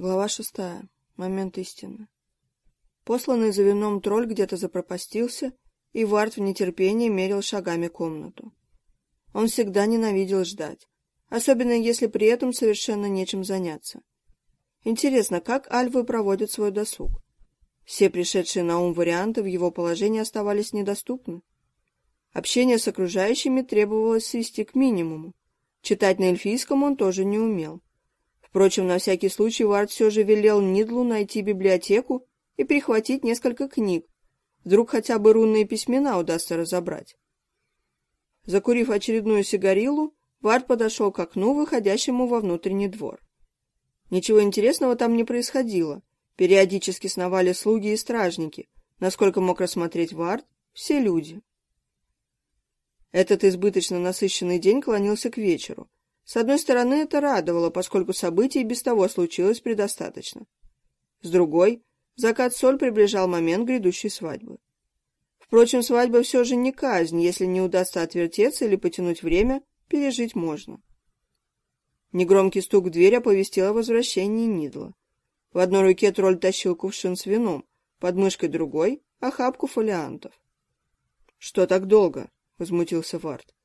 Глава шестая. Момент истины. Посланный за вином тролль где-то запропастился, и Варт в нетерпении мерил шагами комнату. Он всегда ненавидел ждать, особенно если при этом совершенно нечем заняться. Интересно, как альвы проводят свой досуг? Все пришедшие на ум варианты в его положении оставались недоступны. Общение с окружающими требовалось свести к минимуму. Читать на эльфийском он тоже не умел. Впрочем, на всякий случай Вард все же велел Нидлу найти библиотеку и прихватить несколько книг. Вдруг хотя бы рунные письмена удастся разобрать. Закурив очередную сигарилу, Вард подошел к окну, выходящему во внутренний двор. Ничего интересного там не происходило. Периодически сновали слуги и стражники. Насколько мог рассмотреть Вард, все люди. Этот избыточно насыщенный день клонился к вечеру. С одной стороны, это радовало, поскольку событий без того случилось предостаточно. С другой, закат соль приближал момент грядущей свадьбы. Впрочем, свадьба все же не казнь, если не удастся отвертеться или потянуть время, пережить можно. Негромкий стук в дверь оповестил о возвращении Нидла. В одной руке тролль тащил кувшин с вином, под мышкой другой — охапку фолиантов. — Что так долго? — возмутился Вард. —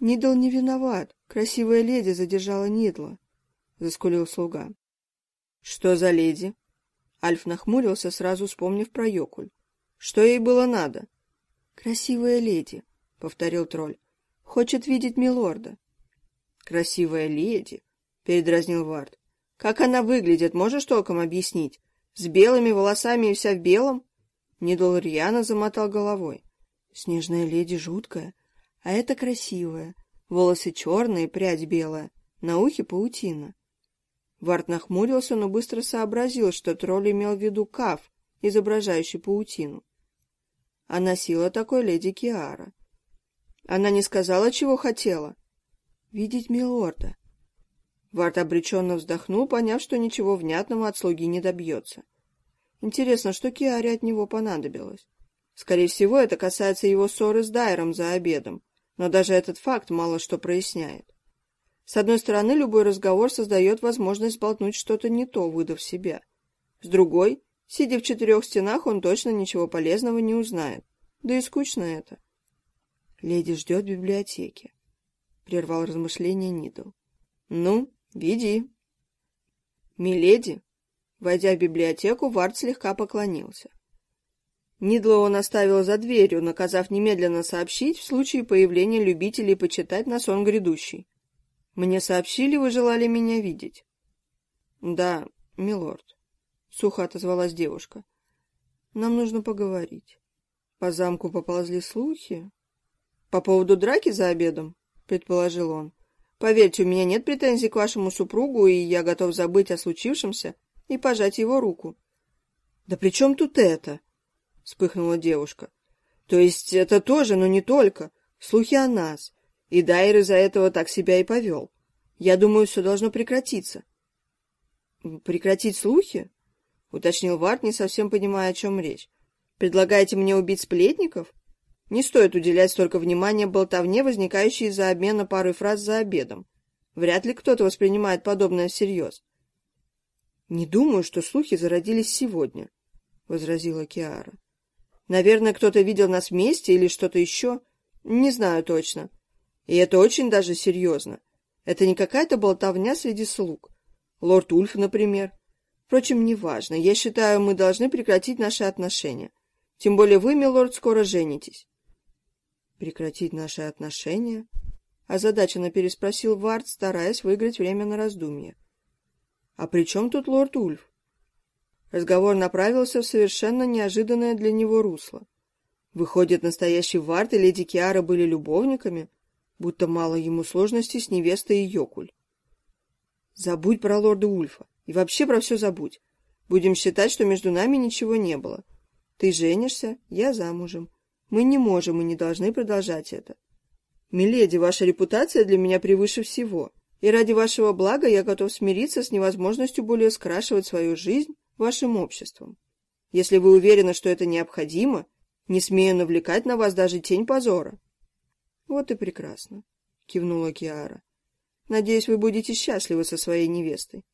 Нидл не виноват. Красивая леди задержала Нидла, — заскулил слуга. — Что за леди? Альф нахмурился, сразу вспомнив про Йокуль. — Что ей было надо? — Красивая леди, — повторил тролль. — Хочет видеть милорда. — Красивая леди, — передразнил Вард. — Как она выглядит, можешь толком объяснить? С белыми волосами и вся в белом? Нидл рьяно замотал головой. Снежная леди жуткая, а это красивая. Волосы черные, прядь белая, на ухе паутина. Варт нахмурился, но быстро сообразил, что тролль имел в виду каф, изображающий паутину. А носила такой леди Киара. Она не сказала, чего хотела. Видеть милорда. Варт обреченно вздохнул, поняв, что ничего внятного от слуги не добьется. Интересно, что Киаре от него понадобилось? Скорее всего, это касается его ссоры с Дайром за обедом, но даже этот факт мало что проясняет. С одной стороны, любой разговор создает возможность сболтнуть что-то не то, выдав себя. С другой, сидя в четырех стенах, он точно ничего полезного не узнает. Да и скучно это. «Леди ждет в библиотеке», — прервал размышление Нидл. «Ну, веди». «Миледи», войдя в библиотеку, Вард слегка поклонился. Нидла он оставил за дверью, наказав немедленно сообщить в случае появления любителей почитать на сон грядущий. «Мне сообщили, вы желали меня видеть?» «Да, милорд», — сухо отозвалась девушка. «Нам нужно поговорить. По замку поползли слухи?» «По поводу драки за обедом?» — предположил он. «Поверьте, у меня нет претензий к вашему супругу, и я готов забыть о случившемся и пожать его руку». «Да при чем тут это?» — вспыхнула девушка. «То есть это тоже, но не только. Слухи о нас. И Дайр из-за этого так себя и повел. Я думаю, все должно прекратиться». «Прекратить слухи?» — уточнил Варт, не совсем понимая, о чем речь. «Предлагаете мне убить сплетников?» Не стоит уделять столько внимания болтовне, возникающей из-за обмена парой фраз за обедом. Вряд ли кто-то воспринимает подобное всерьез. «Не думаю, что слухи зародились сегодня», — возразила Киара. Наверное, кто-то видел нас вместе или что-то еще. Не знаю точно. И это очень даже серьезно. Это не какая-то болтовня среди слуг. Лорд Ульф, например. Впрочем, неважно. Я считаю, мы должны прекратить наши отношения. Тем более вы, милорд, скоро женитесь. Прекратить наши отношения? Озадаченно переспросил Вард, стараясь выиграть время на раздумье. А при чем тут лорд Ульф? Разговор направился в совершенно неожиданное для него русло. Выходит, настоящий Варт и леди Киара были любовниками, будто мало ему сложностей с невестой и Йокуль. Забудь про лорда Ульфа и вообще про все забудь. Будем считать, что между нами ничего не было. Ты женишься, я замужем. Мы не можем и не должны продолжать это. Миледи, ваша репутация для меня превыше всего, и ради вашего блага я готов смириться с невозможностью более скрашивать свою жизнь вашим обществом. Если вы уверены, что это необходимо, не смею навлекать на вас даже тень позора. — Вот и прекрасно, — кивнула Киара. — Надеюсь, вы будете счастливы со своей невестой.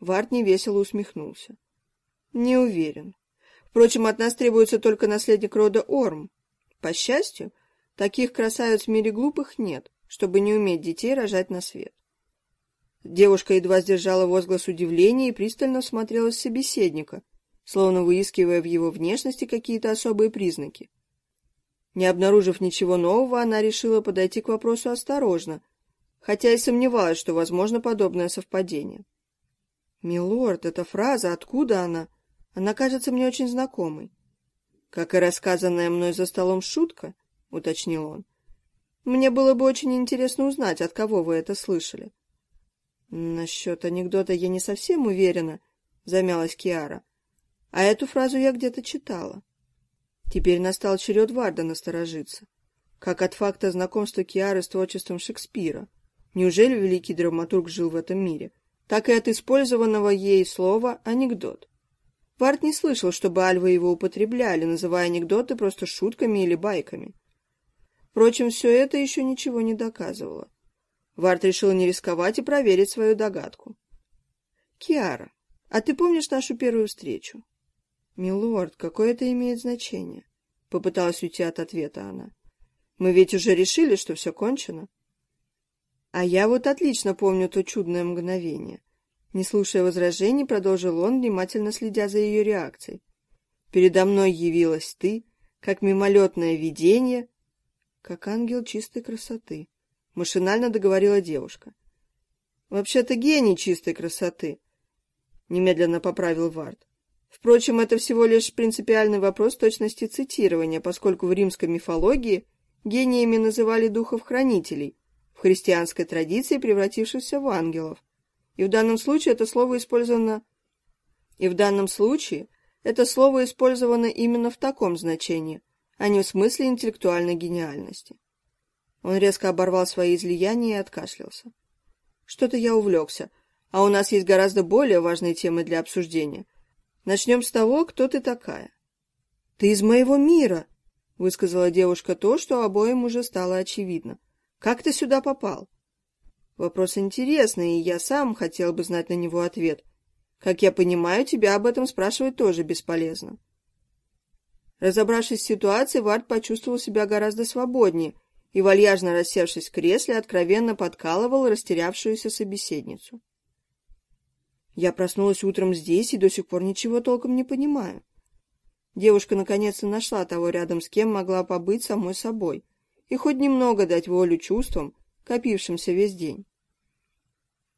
Варт невесело усмехнулся. Не уверен. Впрочем, от нас требуется только наследник рода Орм. По счастью, таких красавиц в мире глупых нет, чтобы не уметь детей рожать на свет. Девушка едва сдержала возглас удивления и пристально смотрела с собеседника, словно выискивая в его внешности какие-то особые признаки. Не обнаружив ничего нового, она решила подойти к вопросу осторожно, хотя и сомневалась, что возможно подобное совпадение. «Милорд, эта фраза, откуда она? Она кажется мне очень знакомой». «Как и рассказанная мной за столом шутка», — уточнил он. «Мне было бы очень интересно узнать, от кого вы это слышали». «Насчет анекдота я не совсем уверена», — замялась Киара. «А эту фразу я где-то читала». Теперь настал черед Варда насторожиться. Как от факта знакомства Киары с творчеством Шекспира. Неужели великий драматург жил в этом мире? Так и от использованного ей слова «анекдот». Вард не слышал, чтобы альвы его употребляли, называя анекдоты просто шутками или байками. Впрочем, все это еще ничего не доказывало. Вард решил не рисковать и проверить свою догадку. «Киара, а ты помнишь нашу первую встречу?» «Милорд, какое это имеет значение?» — попыталась уйти от ответа она. «Мы ведь уже решили, что все кончено». «А я вот отлично помню то чудное мгновение». Не слушая возражений, продолжил он, внимательно следя за ее реакцией. «Передо мной явилась ты, как мимолетное видение, как ангел чистой красоты», — машинально договорила девушка. «Вообще-то гений чистой красоты», — немедленно поправил Вард. Впрочем, это всего лишь принципиальный вопрос точности цитирования, поскольку в римской мифологии гениями называли духов-хранителей, в христианской традиции превратившихся в ангелов. И в данном случае это слово использовано и в данном случае это слово использовано именно в таком значении, а не в смысле интеллектуальной гениальности. Он резко оборвал свои излияния и откашлялся. Что-то я увлекся, а у нас есть гораздо более важные темы для обсуждения — Начнем с того, кто ты такая. — Ты из моего мира, — высказала девушка то, что обоим уже стало очевидно. — Как ты сюда попал? Вопрос интересный, и я сам хотел бы знать на него ответ. Как я понимаю, тебя об этом спрашивать тоже бесполезно. Разобравшись с ситуацией, Вард почувствовал себя гораздо свободнее и, вальяжно рассевшись в кресле, откровенно подкалывал растерявшуюся собеседницу. Я проснулась утром здесь и до сих пор ничего толком не понимаю. Девушка наконец-то нашла того рядом, с кем могла побыть самой собой, и хоть немного дать волю чувствам, копившимся весь день.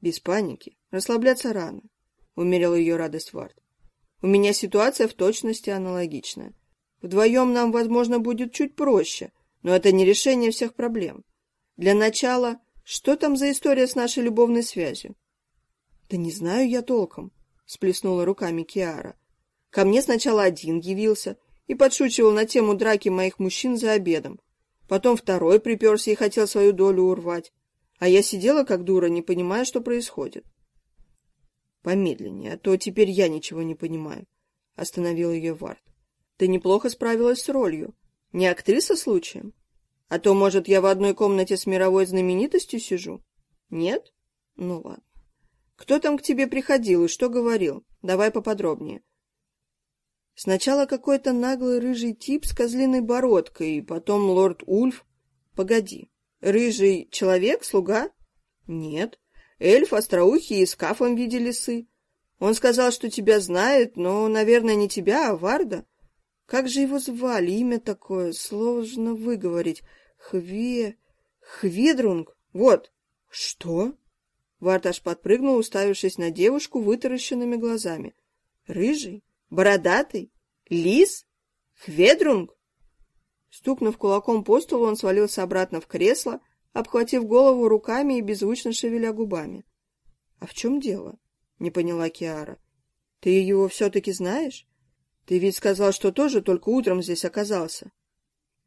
Без паники, расслабляться рано, — умерил ее радость Вард. У меня ситуация в точности аналогичная. Вдвоем нам, возможно, будет чуть проще, но это не решение всех проблем. Для начала, что там за история с нашей любовной связью? «Да не знаю я толком», — сплеснула руками Киара. «Ко мне сначала один явился и подшучивал на тему драки моих мужчин за обедом. Потом второй приперся и хотел свою долю урвать. А я сидела как дура, не понимая, что происходит». «Помедленнее, а то теперь я ничего не понимаю», — остановил ее Вард. «Ты неплохо справилась с ролью. Не актриса случаем? А то, может, я в одной комнате с мировой знаменитостью сижу? Нет? Ну ладно. Кто там к тебе приходил и что говорил? Давай поподробнее. Сначала какой-то наглый рыжий тип с козлиной бородкой, и потом лорд Ульф. Погоди, рыжий человек, слуга? Нет. Эльф, остроухий и с кафом в виде лисы. Он сказал, что тебя знает, но, наверное, не тебя, а Варда. Как же его звали? Имя такое, сложно выговорить. Хве... Хведрунг? Вот. Что? Варташ подпрыгнул, уставившись на девушку вытаращенными глазами. «Рыжий? Бородатый? Лис? Хведрунг?» Стукнув кулаком по столу, он свалился обратно в кресло, обхватив голову руками и беззвучно шевеля губами. «А в чем дело?» — не поняла Киара. «Ты его все-таки знаешь? Ты ведь сказал, что тоже только утром здесь оказался».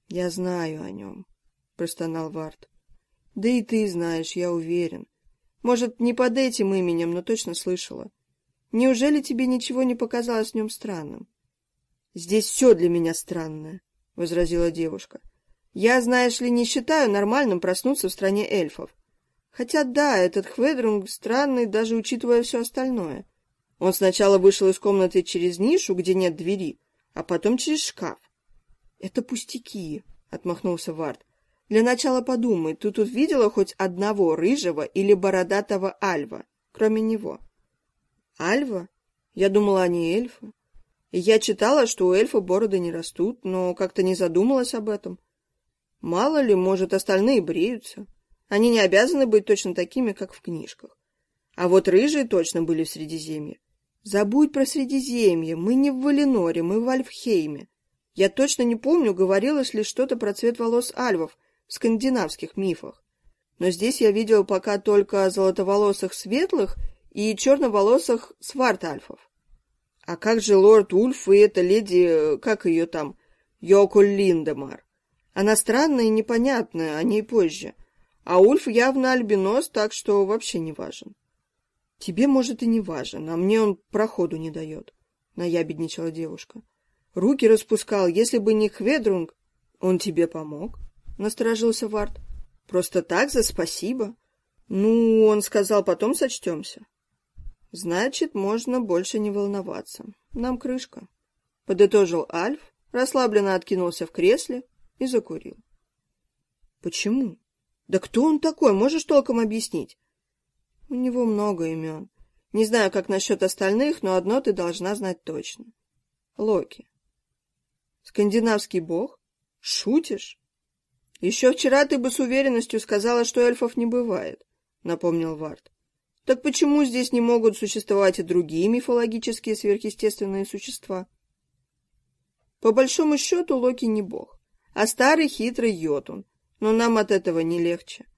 «Я знаю о нем», — простонал Варт. «Да и ты знаешь, я уверен. Может, не под этим именем, но точно слышала. Неужели тебе ничего не показалось в нем странным? — Здесь все для меня странное, — возразила девушка. — Я, знаешь ли, не считаю нормальным проснуться в стране эльфов. Хотя да, этот Хведрунг странный, даже учитывая все остальное. Он сначала вышел из комнаты через нишу, где нет двери, а потом через шкаф. «Это пустяки», — отмахнулся Вард. «Для начала подумай, ты тут видела хоть одного рыжего или бородатого альва, кроме него?» «Альва? Я думала, они эльфы. Я читала, что у эльфа бороды не растут, но как-то не задумалась об этом. Мало ли, может, остальные бреются. Они не обязаны быть точно такими, как в книжках. А вот рыжие точно были в Средиземье. Забудь про Средиземье, мы не в Валеноре, мы в Альфхейме. Я точно не помню, говорилось ли что-то про цвет волос альвов в скандинавских мифах. Но здесь я видел пока только золотоволосых светлых и черноволосых сварт-альфов. А как же лорд Ульф и эта леди, как ее там, Йокуль Линдемар? Она странная и непонятная, о ней позже. А Ульф явно альбинос, так что вообще не важен. Тебе, может, и не важен, а мне он проходу не дает, — наябедничала девушка. Руки распускал, если бы не Хведрунг. Он тебе помог? — насторожился Вард. Просто так, за спасибо. Ну, он сказал, потом сочтемся. Значит, можно больше не волноваться. Нам крышка. Подытожил Альф, расслабленно откинулся в кресле и закурил. Почему? Да кто он такой, можешь толком объяснить? У него много имен. Не знаю, как насчет остальных, но одно ты должна знать точно. Локи. Скандинавский бог? Шутишь? Еще вчера ты бы с уверенностью сказала, что эльфов не бывает, напомнил Вард. Так почему здесь не могут существовать и другие мифологические сверхъестественные существа? По большому счету Локи не бог, а старый хитрый Йотун, но нам от этого не легче.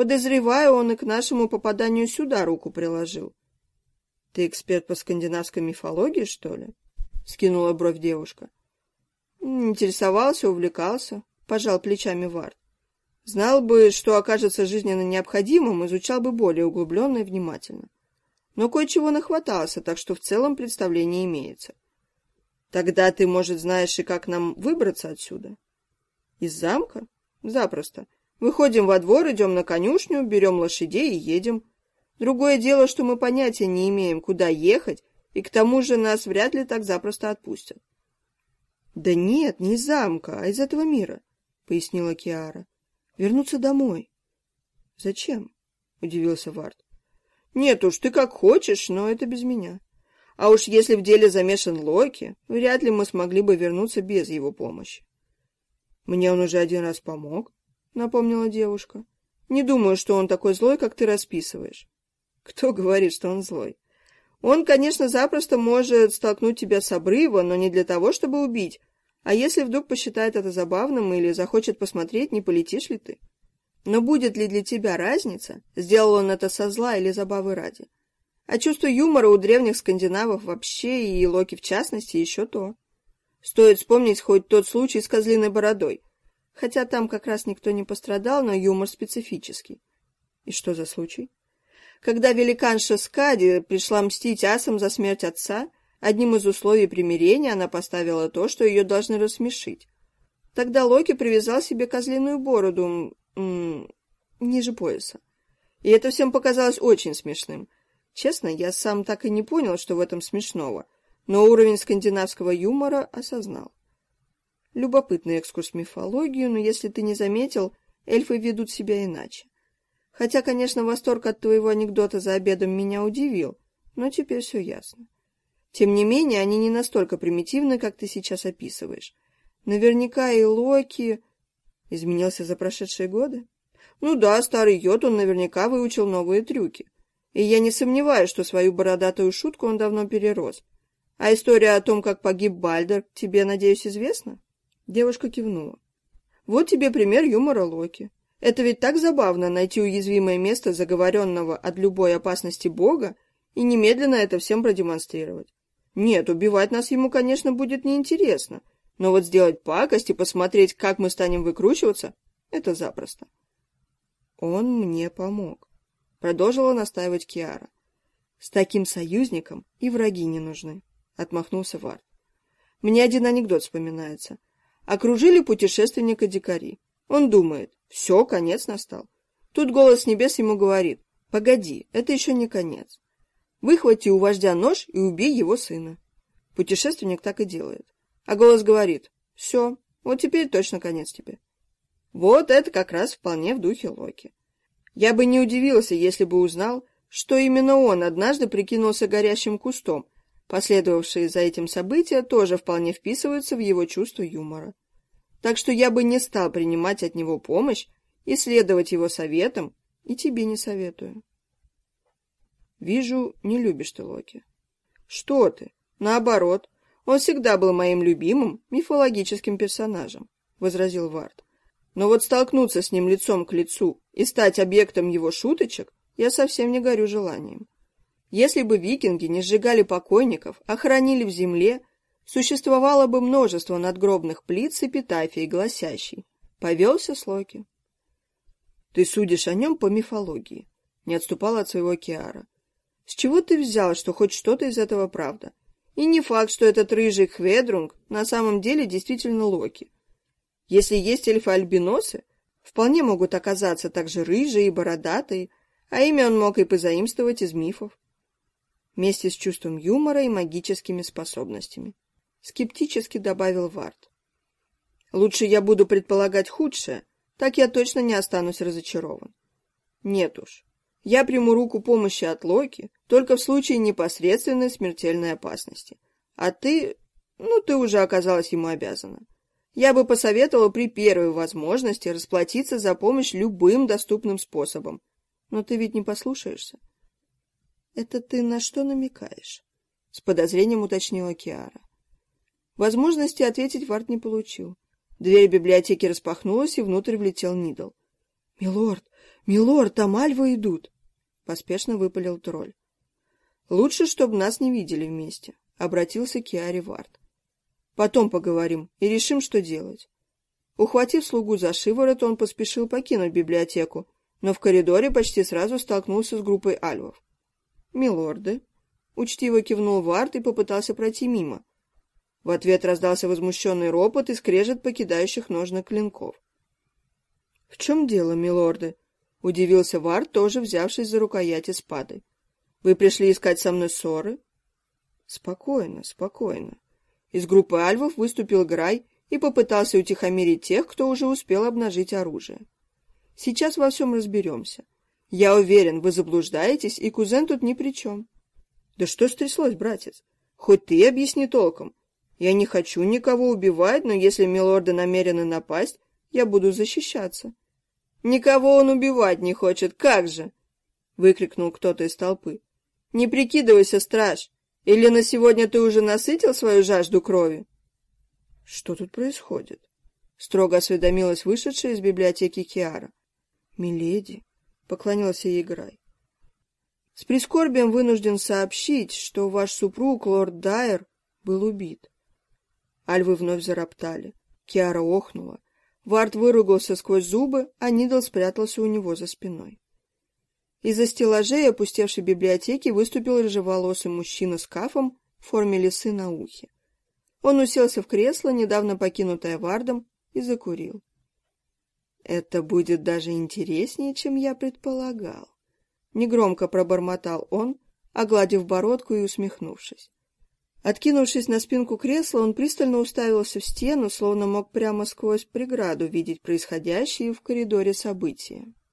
Подозреваю, он и к нашему попаданию сюда руку приложил. — Ты эксперт по скандинавской мифологии, что ли? — скинула бровь девушка. — Интересовался, увлекался, — пожал плечами Вард. Знал бы, что окажется жизненно необходимым, изучал бы более углубленно и внимательно. Но кое-чего нахватался, так что в целом представление имеется. Тогда ты, может, знаешь и как нам выбраться отсюда? Из замка? Запросто. Выходим во двор, идем на конюшню, берем лошадей и едем. Другое дело, что мы понятия не имеем, куда ехать, и к тому же нас вряд ли так запросто отпустят. — Да нет, не из замка, а из этого мира, — пояснила Киара. Вернуться домой. Зачем? Удивился Вард. Нет уж, ты как хочешь, но это без меня. А уж если в деле замешан Локи, вряд ли мы смогли бы вернуться без его помощи. Мне он уже один раз помог, напомнила девушка. Не думаю, что он такой злой, как ты расписываешь. Кто говорит, что он злой? Он, конечно, запросто может столкнуть тебя с обрыва, но не для того, чтобы убить, а если вдруг посчитает это забавным или захочет посмотреть, не полетишь ли ты? Но будет ли для тебя разница, сделал он это со зла или забавы ради? А чувство юмора у древних скандинавов вообще и Локи в частности еще то. Стоит вспомнить хоть тот случай с козлиной бородой. Хотя там как раз никто не пострадал, но юмор специфический. И что за случай? Когда великанша Скади пришла мстить асам за смерть отца, Одним из условий примирения она поставила то, что ее должны рассмешить. Тогда Локи привязал себе козлиную бороду м -м, ниже пояса. И это всем показалось очень смешным. Честно, я сам так и не понял, что в этом смешного, но уровень скандинавского юмора осознал. Любопытный экскурс в мифологию, но если ты не заметил, эльфы ведут себя иначе. Хотя, конечно, восторг от твоего анекдота за обедом меня удивил, но теперь все ясно. Тем не менее, они не настолько примитивны, как ты сейчас описываешь. Наверняка и Локи изменился за прошедшие годы. Ну да, старый йод он наверняка выучил новые трюки. И я не сомневаюсь, что свою бородатую шутку он давно перерос. А история о том, как погиб Бальдер, тебе, надеюсь, известна? Девушка кивнула. Вот тебе пример юмора Локи. Это ведь так забавно найти уязвимое место заговоренного от любой опасности Бога и немедленно это всем продемонстрировать. Нет, убивать нас ему, конечно, будет неинтересно, но вот сделать пакость и посмотреть, как мы станем выкручиваться, это запросто. Он мне помог, продолжила настаивать Киара. С таким союзником и враги не нужны, отмахнулся Вард. Мне один анекдот вспоминается. Окружили путешественника дикари. Он думает, все, конец настал. Тут голос небес ему говорит, погоди, это еще не конец. Выхвати у вождя нож и убей его сына. Путешественник так и делает. А голос говорит, все, вот теперь точно конец тебе. Вот это как раз вполне в духе Локи. Я бы не удивился, если бы узнал, что именно он однажды прикинулся горящим кустом. Последовавшие за этим события тоже вполне вписываются в его чувство юмора. Так что я бы не стал принимать от него помощь и следовать его советам, и тебе не советую. Вижу, не любишь ты Локи. Что ты? Наоборот, он всегда был моим любимым мифологическим персонажем, возразил Вард. Но вот столкнуться с ним лицом к лицу и стать объектом его шуточек я совсем не горю желанием. Если бы викинги не сжигали покойников, а хоронили в земле, существовало бы множество надгробных плит с эпитафией, гласящей «Повелся с Локи». «Ты судишь о нем по мифологии», — не отступала от своего Киара. «С чего ты взял, что хоть что-то из этого правда? И не факт, что этот рыжий Хведрунг на самом деле действительно Локи. Если есть эльфы-альбиносы, вполне могут оказаться также рыжие и бородатые, а имя он мог и позаимствовать из мифов. Вместе с чувством юмора и магическими способностями. Скептически добавил Вард. Лучше я буду предполагать худшее, так я точно не останусь разочарован. Нет уж. Я приму руку помощи от Локи только в случае непосредственной смертельной опасности. А ты... ну, ты уже оказалась ему обязана. Я бы посоветовала при первой возможности расплатиться за помощь любым доступным способом. Но ты ведь не послушаешься. Это ты на что намекаешь? С подозрением уточнила Киара. Возможности ответить Варт не получил. Дверь библиотеки распахнулась, и внутрь влетел Нидл. — Милорд, милорд, там альвы идут! — поспешно выпалил тролль. — Лучше, чтобы нас не видели вместе, — обратился к Киаре Варт. Потом поговорим и решим, что делать. Ухватив слугу за шиворот, он поспешил покинуть библиотеку, но в коридоре почти сразу столкнулся с группой альвов. «Милорды!» — учтиво кивнул Варт и попытался пройти мимо. В ответ раздался возмущенный ропот и скрежет покидающих ножных клинков. «В чем дело, милорды?» — удивился Варт, тоже взявшись за рукояти спады. «Вы пришли искать со мной ссоры?» «Спокойно, спокойно», из группы альвов выступил Грай и попытался утихомирить тех, кто уже успел обнажить оружие. Сейчас во всем разберемся. Я уверен, вы заблуждаетесь, и кузен тут ни при чем. Да что стряслось, братец? Хоть ты объясни толком. Я не хочу никого убивать, но если милорды намерены напасть, я буду защищаться. Никого он убивать не хочет, как же? Выкрикнул кто-то из толпы. Не прикидывайся, страж. Или на сегодня ты уже насытил свою жажду крови? — Что тут происходит? — строго осведомилась вышедшая из библиотеки Киара. — Миледи, — поклонился ей Грай. — С прискорбием вынужден сообщить, что ваш супруг, лорд Дайер, был убит. Альвы вновь зароптали. Киара охнула. Вард выругался сквозь зубы, а Нидл спрятался у него за спиной. Из-за стеллажей опустевшей библиотеки выступил рыжеволосый мужчина с кафом в форме лисы на ухе. Он уселся в кресло, недавно покинутое Вардом, и закурил. «Это будет даже интереснее, чем я предполагал», — негромко пробормотал он, огладив бородку и усмехнувшись. Откинувшись на спинку кресла, он пристально уставился в стену, словно мог прямо сквозь преграду видеть происходящие в коридоре события.